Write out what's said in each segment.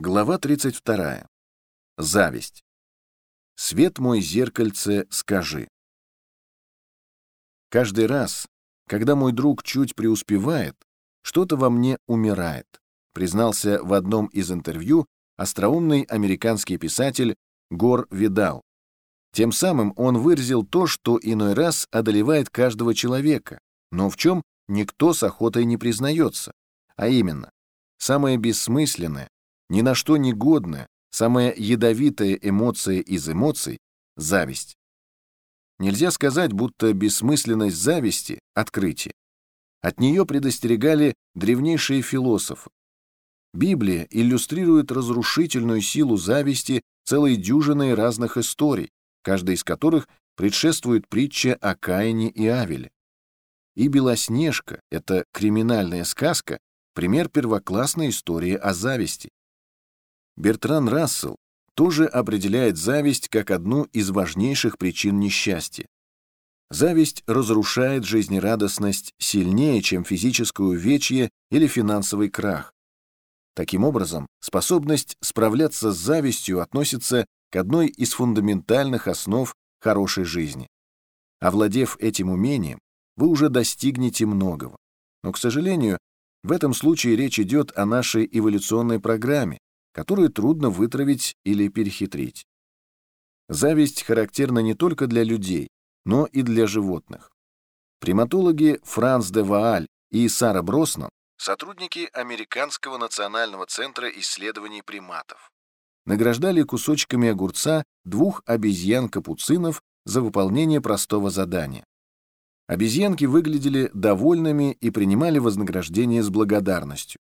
Глава 32. Зависть. Свет мой зеркальце, скажи. Каждый раз, когда мой друг чуть преуспевает, что-то во мне умирает, признался в одном из интервью остроумный американский писатель Гор Видал. Тем самым он выразил то, что иной раз одолевает каждого человека, но в чем никто с охотой не признается, а именно, самое бессмысленное, ни на что не годная, самая ядовитая эмоция из эмоций — зависть. Нельзя сказать, будто бессмысленность зависти — открытие. От нее предостерегали древнейшие философы. Библия иллюстрирует разрушительную силу зависти целой дюжиной разных историй, каждая из которых предшествует притча о Каине и Авеле. И «Белоснежка» — это криминальная сказка, пример первоклассной истории о зависти. Бертран Рассел тоже определяет зависть как одну из важнейших причин несчастья. Зависть разрушает жизнерадостность сильнее, чем физическое увечье или финансовый крах. Таким образом, способность справляться с завистью относится к одной из фундаментальных основ хорошей жизни. Овладев этим умением, вы уже достигнете многого. Но, к сожалению, в этом случае речь идет о нашей эволюционной программе, которую трудно вытравить или перехитрить. Зависть характерна не только для людей, но и для животных. Приматологи Франс де Вааль и Сара Броснан, сотрудники Американского национального центра исследований приматов, награждали кусочками огурца двух обезьян-капуцинов за выполнение простого задания. Обезьянки выглядели довольными и принимали вознаграждение с благодарностью.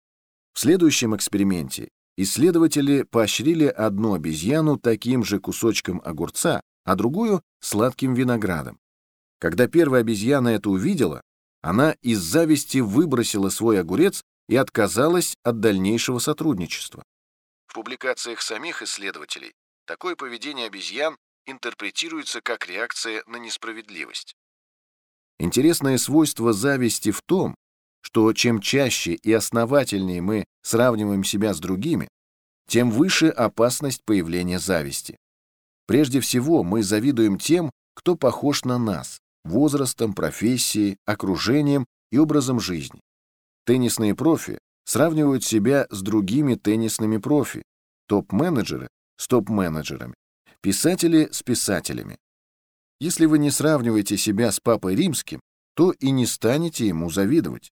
В следующем эксперименте Исследователи поощрили одну обезьяну таким же кусочком огурца, а другую — сладким виноградом. Когда первая обезьяна это увидела, она из зависти выбросила свой огурец и отказалась от дальнейшего сотрудничества. В публикациях самих исследователей такое поведение обезьян интерпретируется как реакция на несправедливость. Интересное свойство зависти в том, что чем чаще и основательнее мы сравниваем себя с другими, тем выше опасность появления зависти. Прежде всего, мы завидуем тем, кто похож на нас, возрастом, профессией, окружением и образом жизни. Теннисные профи сравнивают себя с другими теннисными профи, топ-менеджеры с топ-менеджерами, писатели с писателями. Если вы не сравниваете себя с Папой Римским, то и не станете ему завидовать.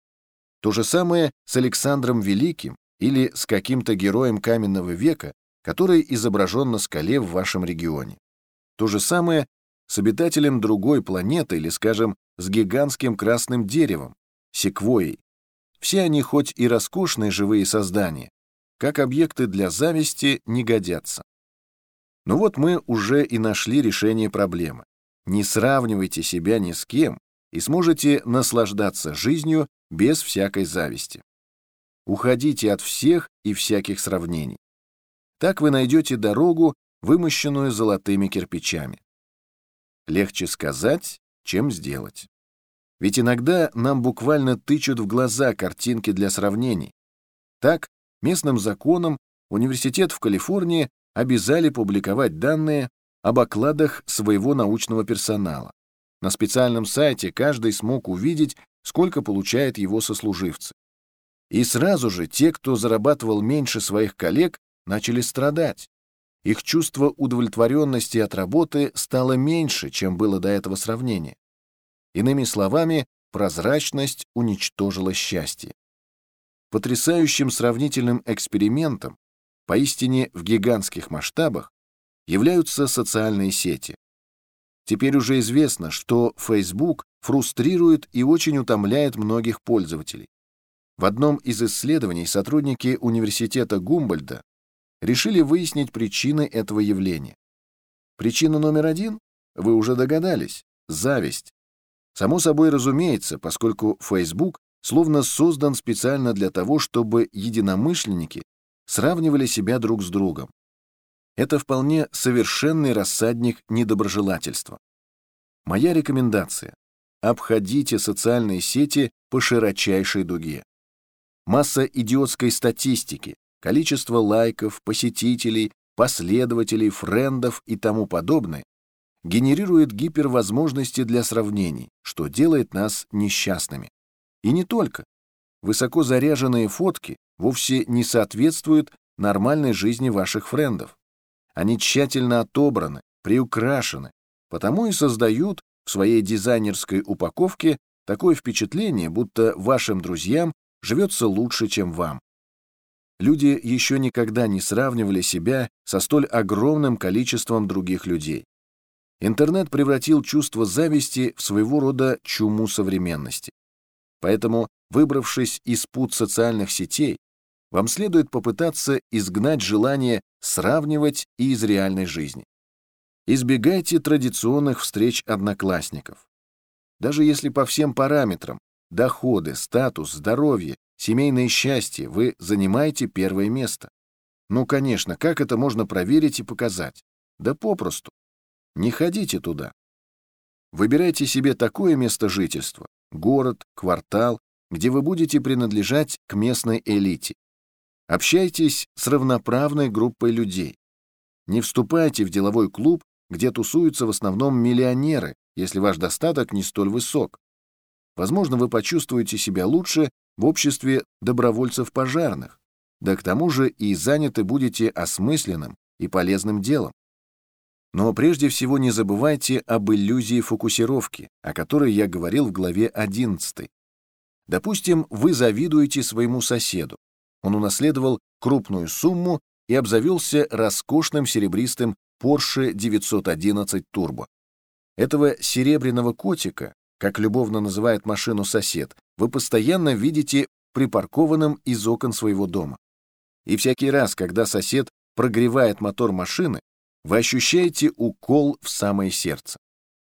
То же самое с Александром Великим или с каким-то героем каменного века, который изображен на скале в вашем регионе. То же самое с обитателем другой планеты или, скажем, с гигантским красным деревом, секвойей. Все они хоть и роскошные живые создания, как объекты для зависти не годятся. Но вот мы уже и нашли решение проблемы. Не сравнивайте себя ни с кем и сможете наслаждаться жизнью без всякой зависти. Уходите от всех и всяких сравнений. Так вы найдете дорогу, вымощенную золотыми кирпичами. Легче сказать, чем сделать. Ведь иногда нам буквально тычут в глаза картинки для сравнений. Так, местным законом университет в Калифорнии обязали публиковать данные об окладах своего научного персонала. На специальном сайте каждый смог увидеть, сколько получает его сослуживцы. И сразу же те, кто зарабатывал меньше своих коллег, начали страдать. Их чувство удовлетворенности от работы стало меньше, чем было до этого сравнения. Иными словами, прозрачность уничтожила счастье. Потрясающим сравнительным экспериментом, поистине в гигантских масштабах, являются социальные сети. Теперь уже известно, что Facebook фрустрирует и очень утомляет многих пользователей. В одном из исследований сотрудники университета Гумбольда решили выяснить причины этого явления. Причина номер один, вы уже догадались, зависть. Само собой разумеется, поскольку Facebook словно создан специально для того, чтобы единомышленники сравнивали себя друг с другом. Это вполне совершенный рассадник недоброжелательства. Моя рекомендация – обходите социальные сети по широчайшей дуге. Масса идиотской статистики, количество лайков, посетителей, последователей, френдов и тому подобное генерирует гипервозможности для сравнений, что делает нас несчастными. И не только. Высоко заряженные фотки вовсе не соответствуют нормальной жизни ваших френдов. Они тщательно отобраны, приукрашены, потому и создают в своей дизайнерской упаковке такое впечатление, будто вашим друзьям живется лучше, чем вам. Люди еще никогда не сравнивали себя со столь огромным количеством других людей. Интернет превратил чувство зависти в своего рода чуму современности. Поэтому, выбравшись из пут социальных сетей, вам следует попытаться изгнать желание сравнивать и из реальной жизни. Избегайте традиционных встреч одноклассников. Даже если по всем параметрам – доходы, статус, здоровье, семейное счастье – вы занимаете первое место. Ну, конечно, как это можно проверить и показать? Да попросту. Не ходите туда. Выбирайте себе такое место жительства – город, квартал, где вы будете принадлежать к местной элите. Общайтесь с равноправной группой людей. Не вступайте в деловой клуб, где тусуются в основном миллионеры, если ваш достаток не столь высок. Возможно, вы почувствуете себя лучше в обществе добровольцев пожарных, да к тому же и заняты будете осмысленным и полезным делом. Но прежде всего не забывайте об иллюзии фокусировки, о которой я говорил в главе 11. Допустим, вы завидуете своему соседу. Он унаследовал крупную сумму и обзавелся роскошным серебристым Porsche 911 Turbo. Этого серебряного котика, как любовно называет машину сосед, вы постоянно видите припаркованным из окон своего дома. И всякий раз, когда сосед прогревает мотор машины, вы ощущаете укол в самое сердце.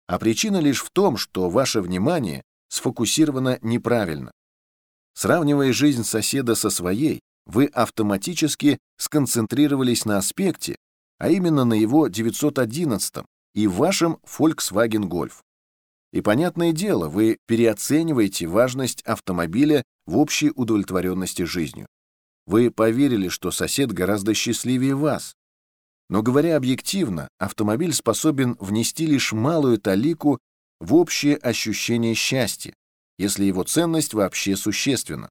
А причина лишь в том, что ваше внимание сфокусировано неправильно. Сравнивая жизнь соседа со своей, вы автоматически сконцентрировались на аспекте, а именно на его 911 и вашем Volkswagen Golf. И понятное дело, вы переоцениваете важность автомобиля в общей удовлетворенности жизнью. Вы поверили, что сосед гораздо счастливее вас. Но говоря объективно, автомобиль способен внести лишь малую талику в общее ощущение счастья, если его ценность вообще существенна.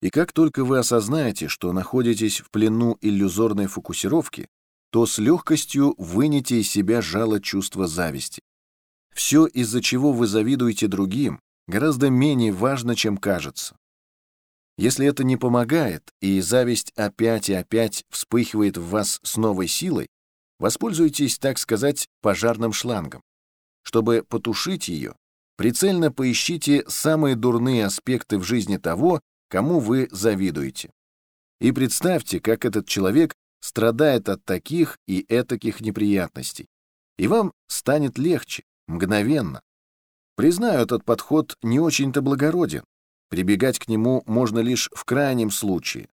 И как только вы осознаете, что находитесь в плену иллюзорной фокусировки, то с легкостью вынете из себя жало чувства зависти. Все, из-за чего вы завидуете другим, гораздо менее важно, чем кажется. Если это не помогает, и зависть опять и опять вспыхивает в вас с новой силой, воспользуйтесь, так сказать, пожарным шлангом. Чтобы потушить ее, прицельно поищите самые дурные аспекты в жизни того, кому вы завидуете. И представьте, как этот человек страдает от таких и этаких неприятностей. И вам станет легче, мгновенно. Признаю, этот подход не очень-то благороден. Прибегать к нему можно лишь в крайнем случае.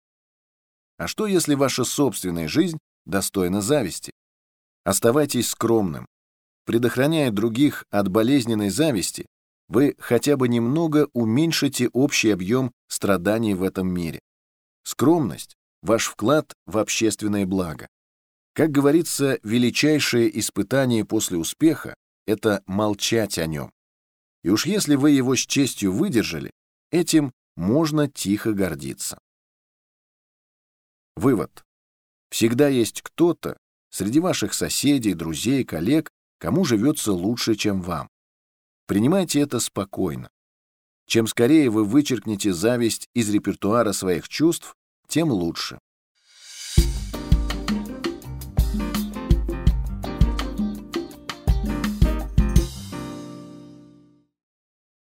А что, если ваша собственная жизнь достойна зависти? Оставайтесь скромным. Предохраняя других от болезненной зависти, вы хотя бы немного уменьшите общий объем страданий в этом мире. Скромность ваш вклад в общественное благо. Как говорится, величайшее испытание после успеха — это молчать о нем. И уж если вы его с честью выдержали, этим можно тихо гордиться. Вывод. Всегда есть кто-то среди ваших соседей, друзей, коллег, кому живется лучше, чем вам. Принимайте это спокойно. Чем скорее вы вычеркнете зависть из репертуара своих чувств, тем лучше.